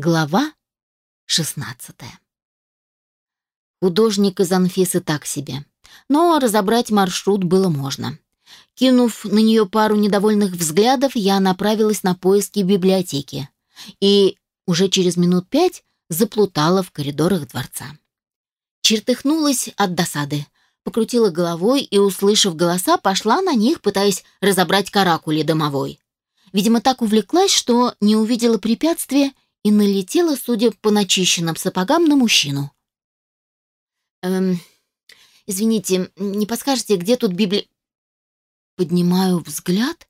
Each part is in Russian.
Глава 16 Художник из Анфисы так себе, но разобрать маршрут было можно. Кинув на нее пару недовольных взглядов, я направилась на поиски библиотеки и уже через минут пять заплутала в коридорах дворца. Чертыхнулась от досады, покрутила головой и, услышав голоса, пошла на них, пытаясь разобрать каракули домовой. Видимо, так увлеклась, что не увидела препятствия и налетела, судя по начищенным сапогам, на мужчину. «Эм, извините, не подскажете, где тут библи...» Поднимаю взгляд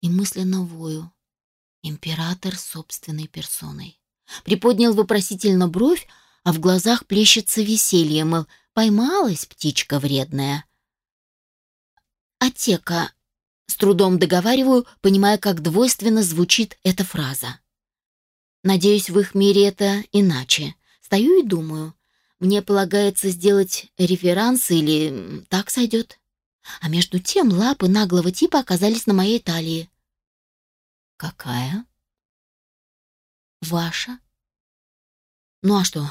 и мысленно вою. Император собственной персоной. Приподнял вопросительно бровь, а в глазах плещется веселье, мол, поймалась птичка вредная. «Отека», — с трудом договариваю, понимая, как двойственно звучит эта фраза. Надеюсь, в их мире это иначе. Стою и думаю, мне полагается сделать реферанс или так сойдет. А между тем лапы наглого типа оказались на моей талии. «Какая?» «Ваша». «Ну а что,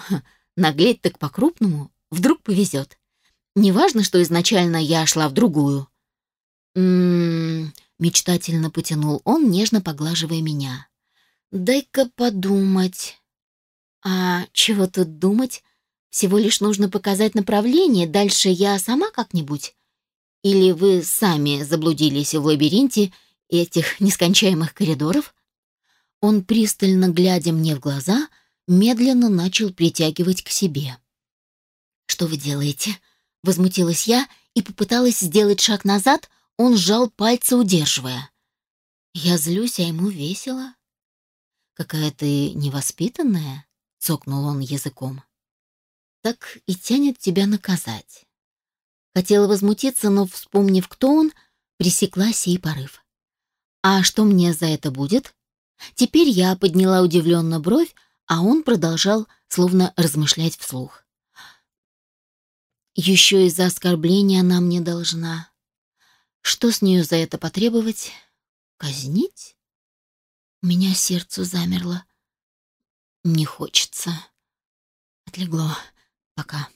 наглеть так по-крупному? Вдруг повезет. Неважно, что изначально я шла в другую». «М-м-м», мечтательно потянул он, нежно поглаживая меня. Дай-ка подумать. А чего тут думать? Всего лишь нужно показать направление, дальше я сама как-нибудь. Или вы сами заблудились в лабиринте этих нескончаемых коридоров? Он, пристально глядя мне в глаза, медленно начал притягивать к себе. «Что вы делаете?» — возмутилась я и попыталась сделать шаг назад, он сжал пальцы, удерживая. Я злюсь, а ему весело. «Какая ты невоспитанная», — цокнул он языком. «Так и тянет тебя наказать». Хотела возмутиться, но, вспомнив, кто он, пресекла сей порыв. «А что мне за это будет?» Теперь я подняла удивленно бровь, а он продолжал, словно размышлять вслух. «Еще из-за оскорбления она мне должна. Что с нее за это потребовать? Казнить?» У меня сердце замерло. Не хочется. Отлегло. Пока.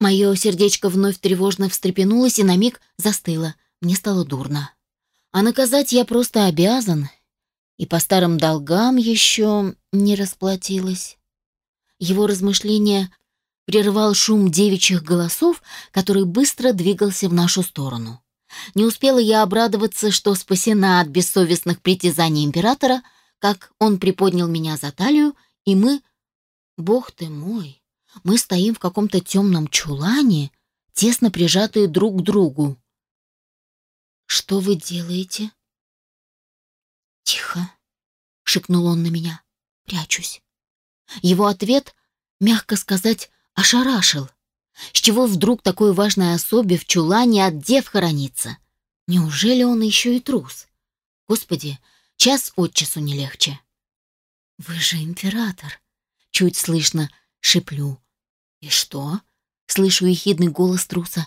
Мое сердечко вновь тревожно встрепенулось и на миг застыло. Мне стало дурно. А наказать я просто обязан. И по старым долгам еще не расплатилась. Его размышления прервал шум девичьих голосов, который быстро двигался в нашу сторону. Не успела я обрадоваться, что спасена от бессовестных притязаний императора, как он приподнял меня за талию, и мы... Бог ты мой! Мы стоим в каком-то темном чулане, тесно прижатые друг к другу. «Что вы делаете?» «Тихо», — шепнул он на меня. «Прячусь». Его ответ, мягко сказать, ошарашил. С чего вдруг такой важной особе в чулане от дев хоронится? Неужели он еще и трус? Господи, час от часу не легче. «Вы же император!» — чуть слышно шиплю. «И что?» — слышу ехидный голос труса.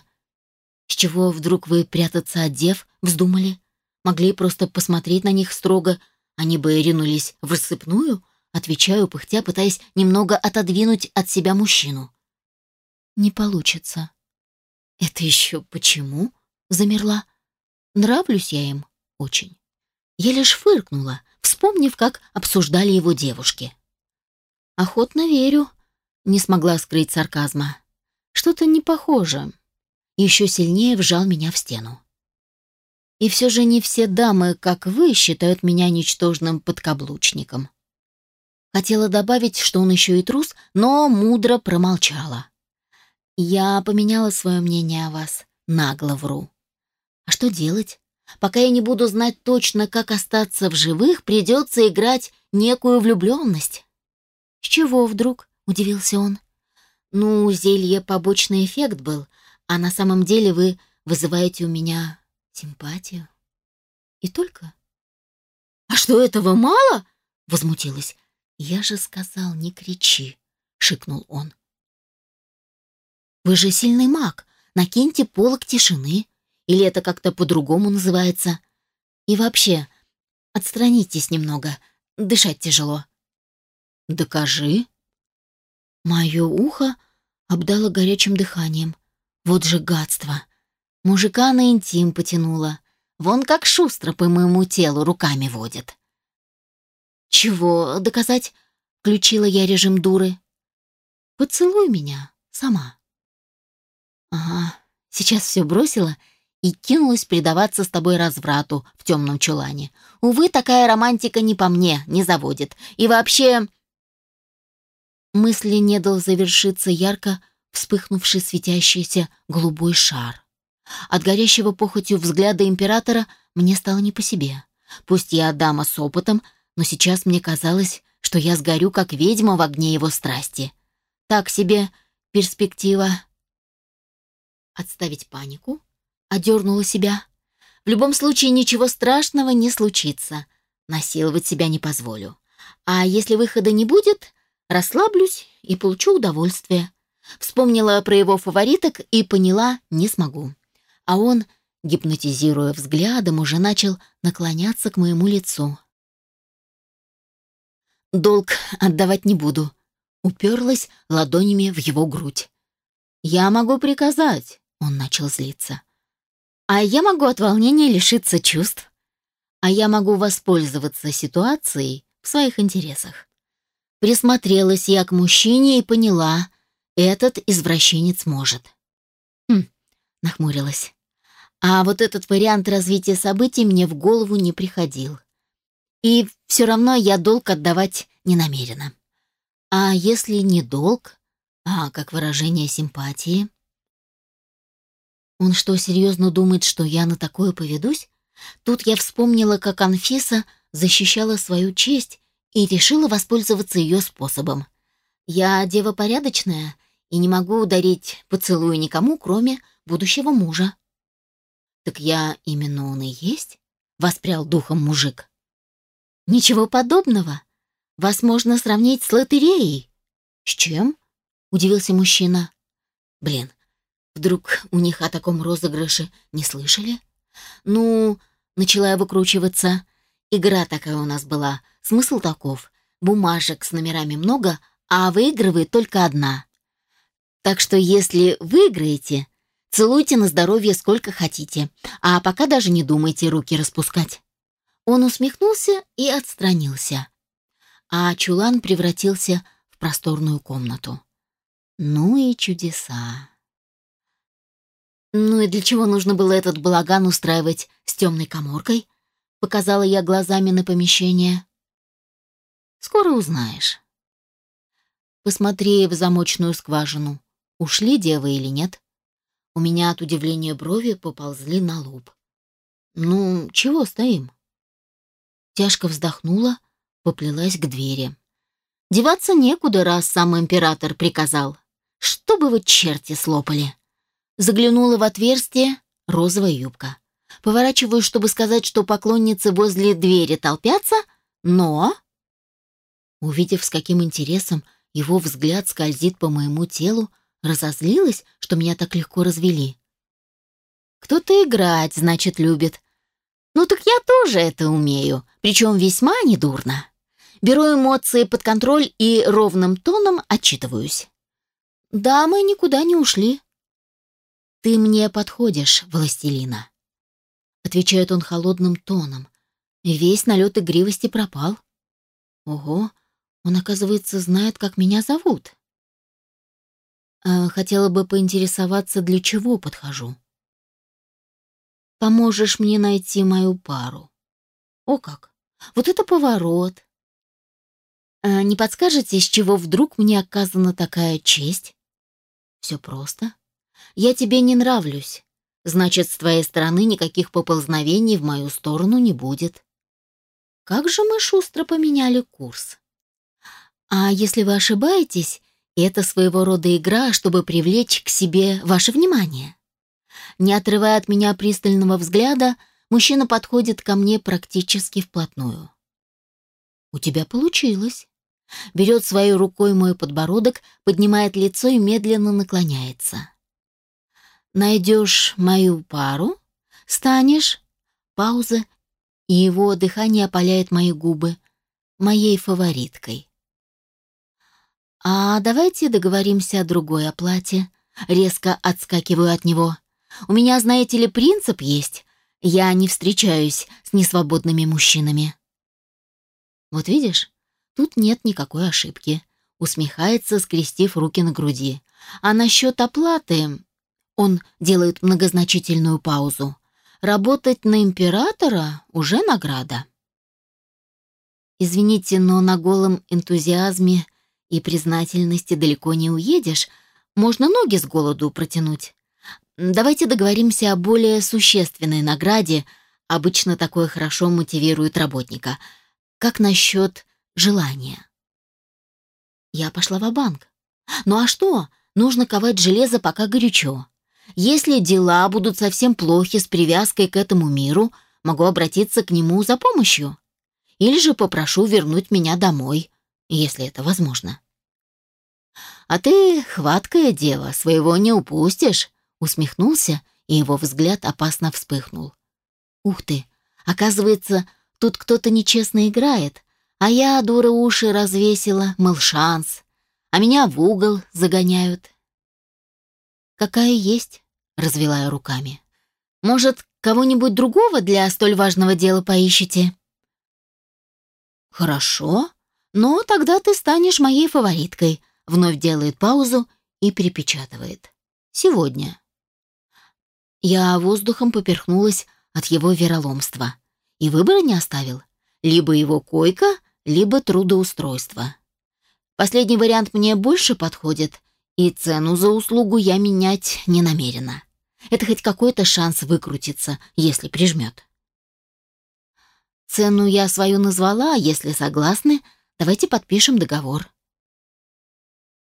«С чего вдруг вы прятаться от дев вздумали? Могли просто посмотреть на них строго, они бы ринулись в рассыпную?» Отвечаю, пыхтя, пытаясь немного отодвинуть от себя мужчину не получится. Это еще почему? Замерла. Нравлюсь я им очень. Я лишь фыркнула, вспомнив, как обсуждали его девушки. Охотно верю, не смогла скрыть сарказма. Что-то не похоже. Еще сильнее вжал меня в стену. И все же не все дамы, как вы, считают меня ничтожным подкаблучником. Хотела добавить, что он еще и трус, но мудро промолчала. Я поменяла свое мнение о вас. Нагло вру. А что делать? Пока я не буду знать точно, как остаться в живых, придется играть некую влюбленность. С чего вдруг? Удивился он. Ну, зелье побочный эффект был, а на самом деле вы вызываете у меня симпатию. И только. А что этого мало? Возмутилась. Я же сказал, не кричи, шикнул он. Вы же сильный маг. Накиньте полок тишины. Или это как-то по-другому называется. И вообще, отстранитесь немного. Дышать тяжело. Докажи. Мое ухо обдало горячим дыханием. Вот же гадство. Мужика на интим потянуло. Вон как шустро по моему телу руками водит. «Чего доказать?» — включила я режим дуры. «Поцелуй меня сама». «Ага, сейчас все бросила и кинулась предаваться с тобой разврату в темном чулане. Увы, такая романтика не по мне, не заводит. И вообще...» Мысли не дал завершиться ярко вспыхнувший светящийся голубой шар. От горящего похотью взгляда императора мне стало не по себе. Пусть я дама с опытом, но сейчас мне казалось, что я сгорю, как ведьма в огне его страсти. Так себе перспектива. Отставить панику? Одернула себя. В любом случае ничего страшного не случится. Насиловать себя не позволю. А если выхода не будет, расслаблюсь и получу удовольствие. Вспомнила про его фавориток и поняла, не смогу. А он, гипнотизируя взглядом, уже начал наклоняться к моему лицу. «Долг отдавать не буду», — уперлась ладонями в его грудь. «Я могу приказать», — он начал злиться. «А я могу от волнения лишиться чувств. А я могу воспользоваться ситуацией в своих интересах». Присмотрелась я к мужчине и поняла, этот извращенец может. Хм, нахмурилась. А вот этот вариант развития событий мне в голову не приходил. И все равно я долг отдавать не намерена. А если не долг, а как выражение симпатии? Он что, серьезно думает, что я на такое поведусь? Тут я вспомнила, как Анфиса защищала свою честь и решила воспользоваться ее способом. Я дева порядочная и не могу ударить поцелуй никому, кроме будущего мужа. Так я именно он и есть? Воспрял духом мужик. Ничего подобного. Вас можно сравнить с лотереей. С чем? Удивился мужчина. Блин, вдруг у них о таком розыгрыше не слышали? Ну, начала я выкручиваться. Игра такая у нас была. Смысл таков. Бумажек с номерами много, а выигрывает только одна. Так что если выиграете, целуйте на здоровье сколько хотите, а пока даже не думайте руки распускать. Он усмехнулся и отстранился. А чулан превратился в просторную комнату. Ну и чудеса. Ну и для чего нужно было этот балаган устраивать с темной коморкой? Показала я глазами на помещение. Скоро узнаешь. Посмотри в замочную скважину. Ушли девы или нет? У меня от удивления брови поползли на лоб. Ну, чего стоим? Тяжко вздохнула, поплелась к двери. Деваться некуда, раз сам император приказал. Чтобы вы черти слопали. Заглянула в отверстие розовая юбка. Поворачиваю, чтобы сказать, что поклонницы возле двери толпятся, но... Увидев, с каким интересом его взгляд скользит по моему телу, разозлилась, что меня так легко развели. Кто-то играть, значит, любит, ну так я тоже это умею, причем весьма недурно. Беру эмоции под контроль и ровным тоном отчитываюсь. Да, мы никуда не ушли. Ты мне подходишь, властелина. Отвечает он холодным тоном. Весь налет игривости пропал. Ого, он, оказывается, знает, как меня зовут. А, хотела бы поинтересоваться, для чего подхожу. Поможешь мне найти мою пару. О как! Вот это поворот! А не подскажете, с чего вдруг мне оказана такая честь? Все просто. Я тебе не нравлюсь. Значит, с твоей стороны никаких поползновений в мою сторону не будет. Как же мы шустро поменяли курс. А если вы ошибаетесь, это своего рода игра, чтобы привлечь к себе ваше внимание. Не отрывая от меня пристального взгляда, мужчина подходит ко мне практически вплотную. «У тебя получилось». Берет своей рукой мой подбородок, поднимает лицо и медленно наклоняется. «Найдешь мою пару, станешь...» Пауза, и его дыхание опаляет мои губы, моей фавориткой. А давайте договоримся о другой оплате. Резко отскакиваю от него. У меня, знаете ли, принцип есть. Я не встречаюсь с несвободными мужчинами. Вот видишь, тут нет никакой ошибки. Усмехается, скрестив руки на груди. А насчет оплаты... Он делает многозначительную паузу. Работать на императора уже награда. Извините, но на голом энтузиазме и признательности далеко не уедешь. Можно ноги с голоду протянуть. Давайте договоримся о более существенной награде. Обычно такое хорошо мотивирует работника. Как насчет желания? Я пошла в банк Ну а что? Нужно ковать железо пока горячо. Если дела будут совсем плохи с привязкой к этому миру, могу обратиться к нему за помощью. Или же попрошу вернуть меня домой, если это возможно. «А ты хваткая дева, своего не упустишь», — усмехнулся, и его взгляд опасно вспыхнул. «Ух ты! Оказывается, тут кто-то нечестно играет, а я, дура, уши развесила, мыл шанс, а меня в угол загоняют». «Какая есть?» — развела я руками. «Может, кого-нибудь другого для столь важного дела поищете?» «Хорошо, но тогда ты станешь моей фавориткой», — вновь делает паузу и перепечатывает. «Сегодня». Я воздухом поперхнулась от его вероломства. И выбора не оставил. Либо его койка, либо трудоустройство. Последний вариант мне больше подходит, и цену за услугу я менять не намерена. Это хоть какой-то шанс выкрутиться, если прижмет. Цену я свою назвала, если согласны, давайте подпишем договор.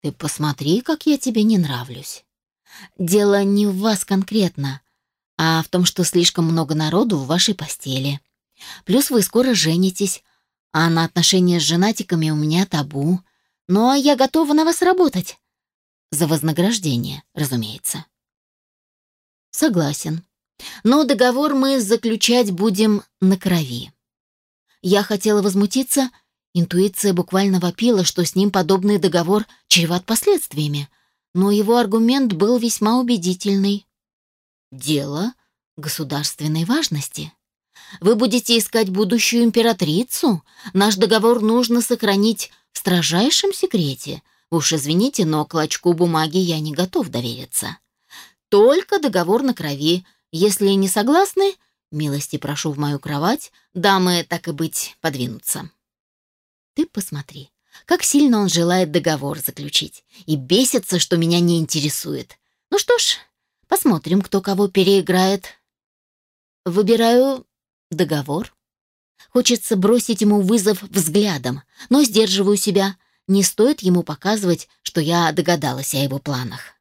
Ты посмотри, как я тебе не нравлюсь. Дело не в вас конкретно, а в том, что слишком много народу в вашей постели. Плюс вы скоро женитесь, а на отношения с женатиками у меня табу. Но я готова на вас работать. За вознаграждение, разумеется. Согласен. Но договор мы заключать будем на крови. Я хотела возмутиться, интуиция буквально вопила, что с ним подобный договор чреват последствиями, но его аргумент был весьма убедительный. Дело государственной важности. Вы будете искать будущую императрицу? Наш договор нужно сохранить в строжайшем секрете. Уж извините, но клочку бумаги я не готов довериться. Только договор на крови. Если не согласны, Милости прошу в мою кровать, дамы, так и быть, подвинутся. Ты посмотри, как сильно он желает договор заключить и бесится, что меня не интересует. Ну что ж, посмотрим, кто кого переиграет. Выбираю договор. Хочется бросить ему вызов взглядом, но сдерживаю себя. Не стоит ему показывать, что я догадалась о его планах.